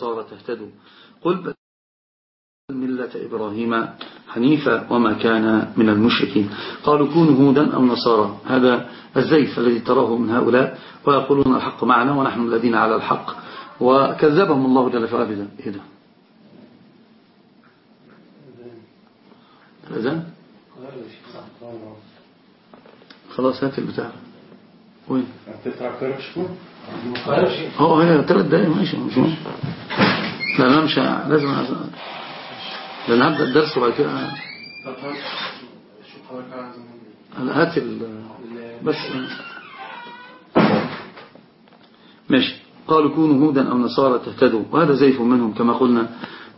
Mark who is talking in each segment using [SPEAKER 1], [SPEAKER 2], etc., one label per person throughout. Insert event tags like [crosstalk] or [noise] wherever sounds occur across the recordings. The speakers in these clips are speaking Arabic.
[SPEAKER 1] صار تهتدوا. قل بل ملة إبراهيم حنيفا وما كان من المشركين. قالوا كونوا هودا أو نصارى. هذا الزيف الذي تراه من هؤلاء ويقولون الحق معنا ونحن الذين على الحق. وكذبهم الله جل في عبدا إيه الأذان خلاص هات البتاع. وين؟ هو هي ثلاث دقايق ماشي مش مهم لا مش لازم لأن هبدأ الدرس وبعد كده هات بس. ماشي. قالوا كونوا هودا أو نصارى تهتدوا وهذا زيف منهم كما قلنا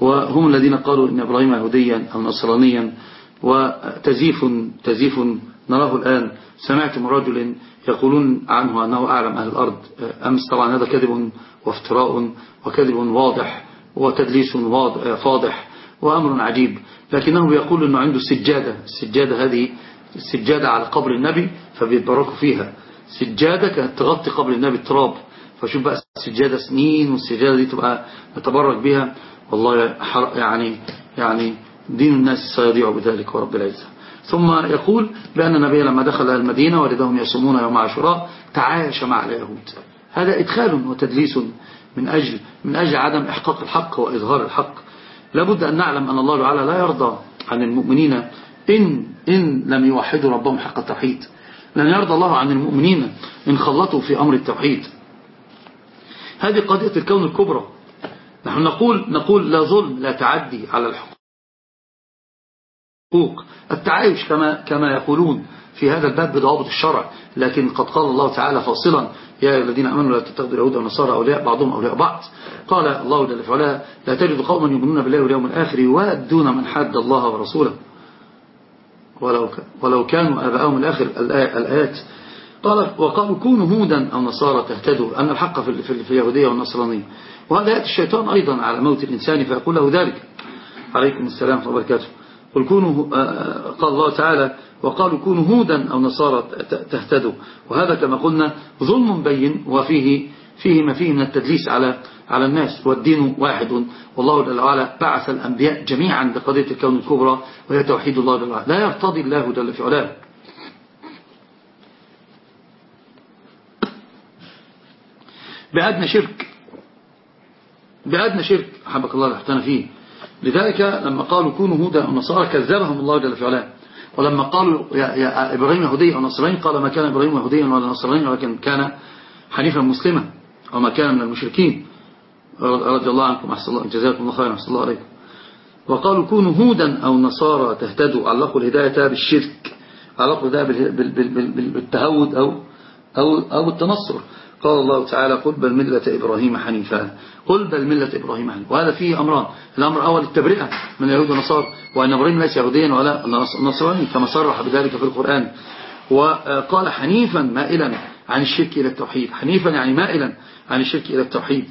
[SPEAKER 1] وهم الذين قالوا إن إبراهيم يهوديا أو نصرانيا وتزيف تزيف نراه الآن. سمعت من رجل يقولون عنه أنه أعلم أهل الأرض أمس طبعا هذا كذب وافتراء وكذب واضح؟ وتدليس فاضح وأمر عجيب لكنه يقول أنه عنده سجادة السجادة هذه السجادة على قبر النبي فبيتبركوا فيها. سجادة كانت تغطي قبر النبي التراب. فشوف بقى السجادة سنين والسجادة دي تبقى نتبرك بها. والله يعني يعني دين الناس سيضيع بذلك ورب العزة. ثم يقول بأن النبي لما دخل المدينة وجدهم يصومون يوم عاشوراء تعايش مع اليهود. هذا إدخال وتدليس من أجل من أجل عدم إحقاق الحق وإظهار الحق. لابد أن نعلم أن الله تعالى لا يرضى عن المؤمنين إن, إن لم يوحدوا ربهم حق التوحيد. لن يرضى الله عن المؤمنين إن خلطوا في أمر التوحيد. هذه قضية الكون الكبرى. نحن نقول نقول لا ظلم لا تعدي على الحقوق. حقوق التعايش كما كما يقولون. في هذا الباب بضوابط الشرع لكن قد قال الله تعالى فاصلا يا الذين آمنوا لا تتخذوا اليهود والنصارى أولياء بعضهم أولياء بعض. قال الله جل وعلا لا تجد قوما يؤمنون بالله واليوم الآخر يوادون من حد الله ورسوله. ولو ولو كانوا ابائهم الآخر الآيات. قال وقالوا كونوا هودا أو نصارى تهتدوا أن الحق في في اليهودية والنصرانية. وهذا يأتي الشيطان أيضا على موت الإنسان فيقول له ذلك. عليكم السلام ورحمة الله وبركاته. قل كونوا آه، آه، قال الله تعالى وقالوا كونوا هودا أو نصارى تهتدوا. وهذا كما قلنا ظلم بين وفيه فيه ما فيه من التدليس على على الناس والدين واحد. والله جل وعلا بعث الأنبياء جميعا لقضية الكون الكبرى وهي توحيد الله جل وعلا. لا يرتضي الله جل في علاه. بأدنى شرك. بأدنى شرك. حبك الله اللي فيه. لذلك لما قالوا كونوا هودا أو نصارى كذبهم الله جل في علاه ولما قالوا يا, يا إبراهيم يهودي أو نصراني قال ما كان إبراهيم يهوديا ولا نصراني ولكن كان حنيفا مسلما وما كان من المشركين. رضي الله عنكم أحسن الله جزاكم الله خيرا أحسن الله عليكم. وقالوا كونوا هودا أو نصارى تهتدوا علقوا الهداية بالشرك علقوا ده بالتهود أو, أو, أو التنصر. قال الله تعالى قل بل ملة إبراهيم حنيفا. قل بل ملة إبراهيم حنيفا. وهذا فيه أمران. الأمر الأول التبرئة من اليهود والنصارى. وأن إبراهيم ليس يهوديا ولا نصراني كما صرح بذلك في القرآن. وقال حنيفا مائلا عن الشرك إلى التوحيد. حنيفا يعني مائلا عن الشرك إلى التوحيد.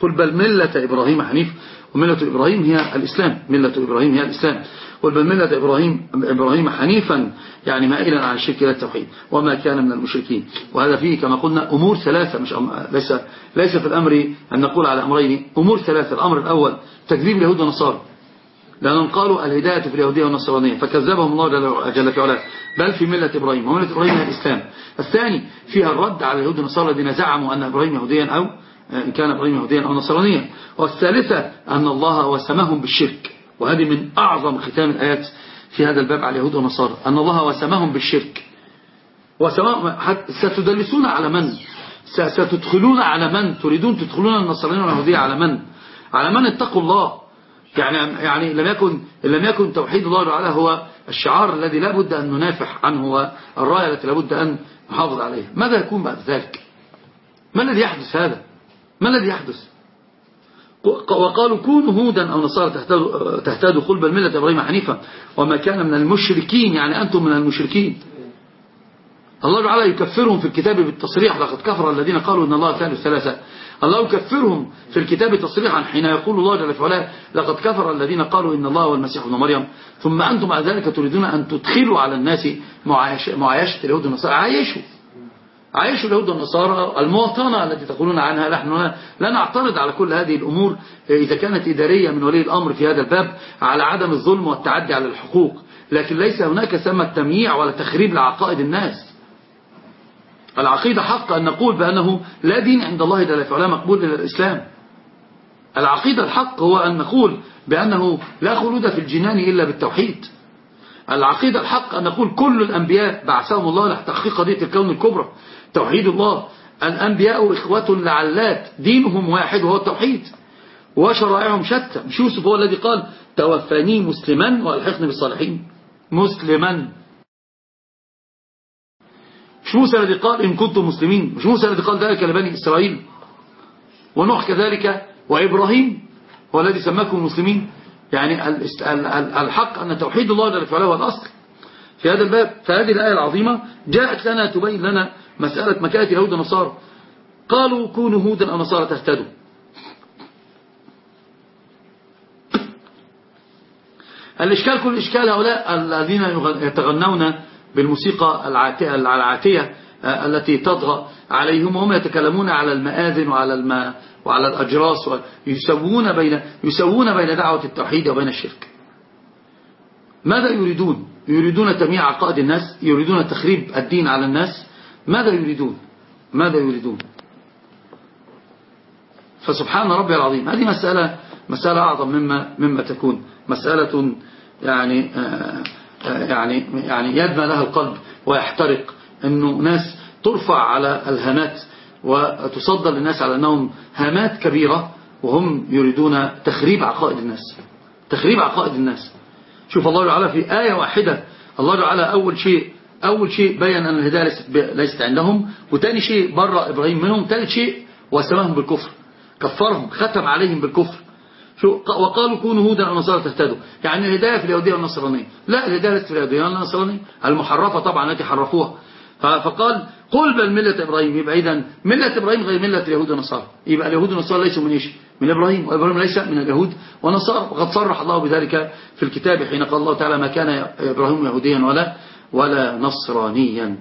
[SPEAKER 1] قل بل ملة إبراهيم حنيف وملة إبراهيم هي الإسلام. ملة إبراهيم هي الإسلام. والبلملة إبراهيم, إبراهيم حنيفا يعني مائلا عن الشرك إلى التوحيد. وما كان من المشركين. وهذا فيه كما قلنا أمور ثلاثة مش أم... ليس, ليس في الأمر أن نقول على أمرين. أمور ثلاثة. الأمر الأول تكذيب اليهود والنصارى. لأنهم قالوا الهداية في اليهودية والنصرانية فكذبهم الله جل في علاه بل في ملة إبراهيم. وملة إبراهيم هي الإسلام. الثاني فيها الرد على اليهود والنصارى الذين زعموا أن إبراهيم يهوديا أو إن كان إبراهيم يهوديا أو نصرانيا. والثالثة أن الله وسمهم بالشرك. وهذه من أعظم ختام الآيات في هذا الباب على اليهود والنصارى. أن الله وسمهم بالشرك. وسمهم ستدلسون على من؟ ستدخلون على من؟ تريدون تدخلون النصرانية واليهودية على من؟ على من اتقوا الله؟ يعني يعني لم يكن لم يكن توحيد الله تعالى هو الشعار الذي لا بد أن ننافح عنه والراية التي لا بد أن نحافظ عليها. ماذا يكون بعد ذلك؟ ما الذي يحدث هذا؟ ما الذي يحدث؟ وقالوا كونوا هودا أو نصارى تهتدوا قل بل ملة إبراهيم حنيفا وما كان من المشركين يعني أنتم من المشركين. الله تعالى يكفرهم في الكتاب بالتصريح لقد كفر الذين قالوا إن الله ثالث ثلاثة. الله يكفرهم في الكتاب تصريحا حين يقول الله جل وعلا لقد كفر الذين قالوا إن الله هو المسيح ابن مريم. ثم أنتم مع ذلك تريدون أن تدخلوا على الناس معايشة اليهود والنصارى. عايشوا. عيش اليهود والنصارى المواطنة التي تقولون عنها. نحن لا نعترض على كل هذه الأمور إذا كانت إدارية من ولي الأمر في هذا الباب على عدم الظلم والتعدي على الحقوق لكن ليس هناك سمى التمييع ولا تخريب لعقائد الناس. العقيدة حق أن نقول بأنه لا دين عند الله إلا فعلا مقبول إلى الإسلام. العقيدة الحق هو أن نقول بأنه لا خلود في الجنان إلا بالتوحيد. العقيدة الحق أن نقول كل الأنبياء بعثهم الله لتحقيق قضية الكون الكبرى. توحيد الله. الأنبياء إخوة لعلات. دينهم واحد وهو التوحيد. وشرائعهم شتى. مش يوسف هو الذي قال توفاني مسلما وألحقني بالصالحين. مسلما. مش موسى الذي قال إن كنتم مسلمين. مش موسى الذي قال ذلك لبني إسرائيل. ونوح كذلك. وإبراهيم. هو الذي سماكم مسلمين. يعني الحق أن توحيد الله جل وعلا هو الأصل. في هذا الباب فهذه الآية العظيمة جاءت لنا تبين لنا مسألة مكانة اليهود والنصارى قالوا كونوا هودا أو نصارى تهتدوا. الإشكال كل إشكال هؤلاء الذين يتغنون بالموسيقى العاتية آه، التي تطغى عليهم وهم يتكلمون على المآذن وعلى الماء وعلى الأجراس يسوون بين يسوون بين دعوة التوحيد وبين الشرك. ماذا يريدون؟ يريدون تمييع عقائد الناس يريدون تخريب الدين على الناس ماذا يريدون؟ ماذا يريدون؟ فسبحان ربي العظيم. هذه مسألة مسألة أعظم مما مما تكون. مسألة يعني آه، يعني يعني يدمى لها القلب ويحترق. إنه ناس ترفع على الهامات وتصدر للناس على أنهم هامات كبيرة وهم يريدون تخريب عقائد الناس. تخريب عقائد الناس. شوف الله تعالى في آية واحدة. الله تعالى أول شيء أول شيء بين أن الهداية ليست, عندهم وتاني شيء برأ إبراهيم منهم ثالث شيء وسماهم بالكفر كفرهم ختم عليهم بالكفر. شو؟ وقالوا كونوا هودا أو نصارى تهتدوا. يعني الهداية في اليهودية والنصرانية لا الهداية ليست في اليهودية والنصرانية المحرفة طبعا التي حرفوها. فقال قل بل ملة إبراهيم. يبقى إذا ملة إبراهيم غير ملة اليهود والنصارى. يبقى اليهود والنصارى ليسوا من إيش؟ من إبراهيم. وإبراهيم ليس من اليهود والنصارى. وقد صرح الله بذلك في الكتاب حين قال الله تعالى ما كان إبراهيم يهوديا ولا ولا نصرانيا.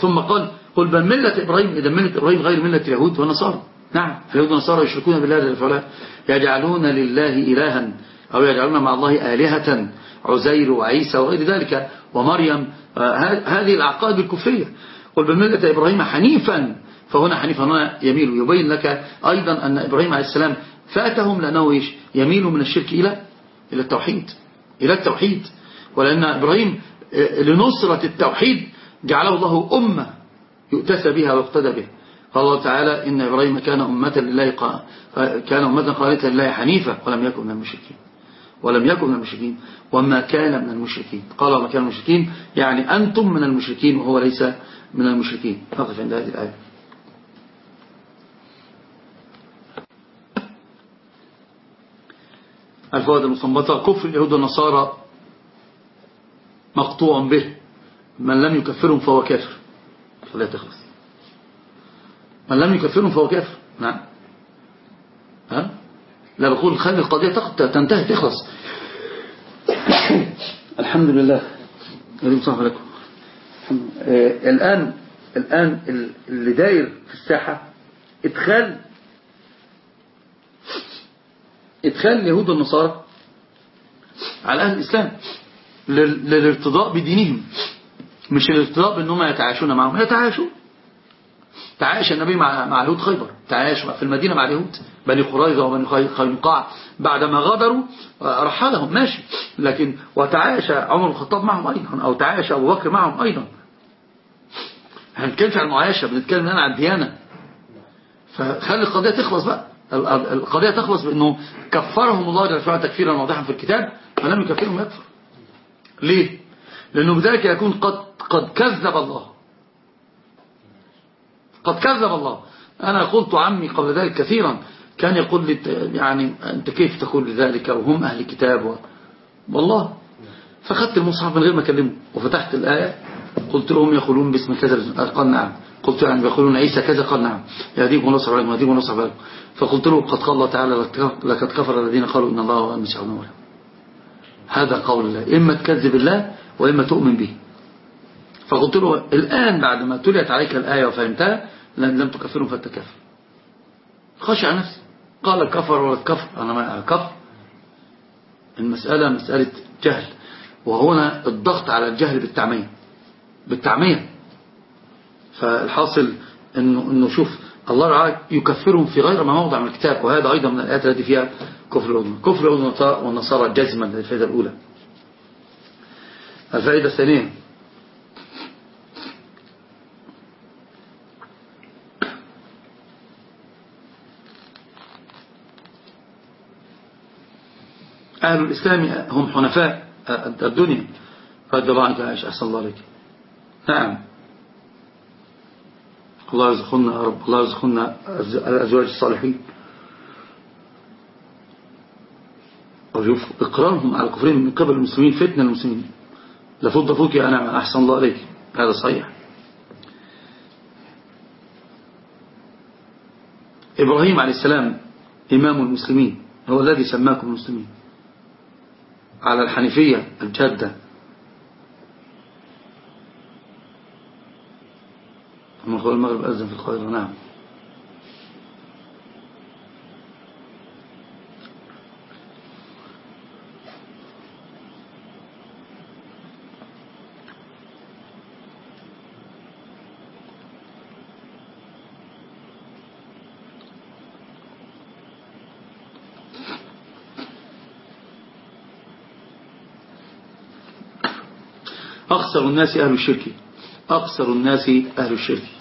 [SPEAKER 1] ثم قال قل بل ملة إبراهيم إذا ملة إبراهيم غير ملة اليهود والنصارى نعم. اليهود والنصارى يشركون بالله جل وعلا. يجعلون لله إلها أو يجعلون مع الله آلهة عزير وعيسى وغير ذلك ومريم. آه، هذه العقائد الكفرية. قل بملة إبراهيم حنيفا. فهنا حنيفا هنا يميل يبين لك أيضا أن إبراهيم عليه السلام فاتهم لأنه يميل من الشرك إلى إلى التوحيد. إلى التوحيد. ولأن إبراهيم آه، لنصرة التوحيد جعله الله أمة يؤتسى بها ويقتدى بها قال الله تعالى إن إبراهيم كان أمة لله كان أمة قانتا لله حنيفة ولم يكن من المشركين. ولم يكن من المشركين. وما كان من المشركين. قال وما كان من المشركين يعني أنتم من المشركين وهو ليس من المشركين. نقف عند هذه الآية. الفوائد المصنبطة كفر اليهود والنصارى مقطوع به. من لم يكفرهم فهو كافر. فلا تخلص. من لم يكفرهم فهو كافر. نعم. ها؟ لا بقول خلي القضية تنتهي تخلص. [coughs] الحمد لله. يريد صحة لكم. آه، الآن الآن اللي داير في الساحة إدخال إدخال اليهود والنصارى على أهل الإسلام للارتضاء بدينهم مش الارتضاء بأنهم يتعايشون معهم يتعايشون. تعايش النبي مع مع اليهود خيبر تعايش في المدينة مع اليهود بني قريظة وبني قينقاع بعدما غادروا رحلهم ماشي. لكن وتعايش عمر الخطاب معهم أيضا أو تعايش أبو بكر معهم أيضا. هنتكلمش عن المعايشة بنتكلم الآن عن الديانة فخلي القضية تخلص بقى. القضية تخلص بأنه كفرهم الله جل وعلا تكفيرا واضحا في الكتاب فلم يكفرهم يكفر. ليه؟ لأنه بذلك يكون قد قد كذب الله. قد كذب الله. أنا قلت عمي قبل ذلك كثيرا كان يقول لي يعني أنت كيف تقول لذلك وهم أهل كتاب و... والله فخدت المصحف من غير ما أكلمه وفتحت الآية قلت لهم يقولون باسم كذا قال نعم. قلت يعني يقولون عيسى كذا قال نعم. يهديكم ونصر عليكم يهديكم ونصر عليكم فقلت له قد قال الله تعالى لقد كفر الذين قالوا إن الله هو المسيح ابن هذا قول الله. إما تكذب الله وإما تؤمن به. فقلت له الآن بعد ما تليت عليك الآية وفهمتها لم تكفرهم فالتكافر خشع نفسي قال كفر ولا كفر أنا ما كفر. المسألة مسألة جهل. وهنا الضغط على الجهل بالتعمية بالتعمية فالحاصل انه, إنه شوف الله رعاه يكفرهم في غير ما موضع من الكتاب وهذا أيضا من الآيات التي فيها كفر الأذن كفر الأذن والنصارى جزما للفائدة الأولى. الفائدة الثانية. أهل الإسلام هم حنفاء الدنيا. رضي الله عنك عائشة أحسن الله عليك. نعم. الله يرزقنا يا رب الله يرزقنا الأزواج الصالحين. وشوف إقرارهم على كفرهم من قبل المسلمين فتنة المسلمين. لفض فوك يا نعم أحسن الله عليك هذا صحيح. إبراهيم عليه السلام إمام المسلمين هو الذي سماكم المسلمين. على الحنيفية الجادة. المغرب المغرب أذن في القاهرة نعم. أخسر الناس أهل الشرك. أخسر الناس أهل الشرك.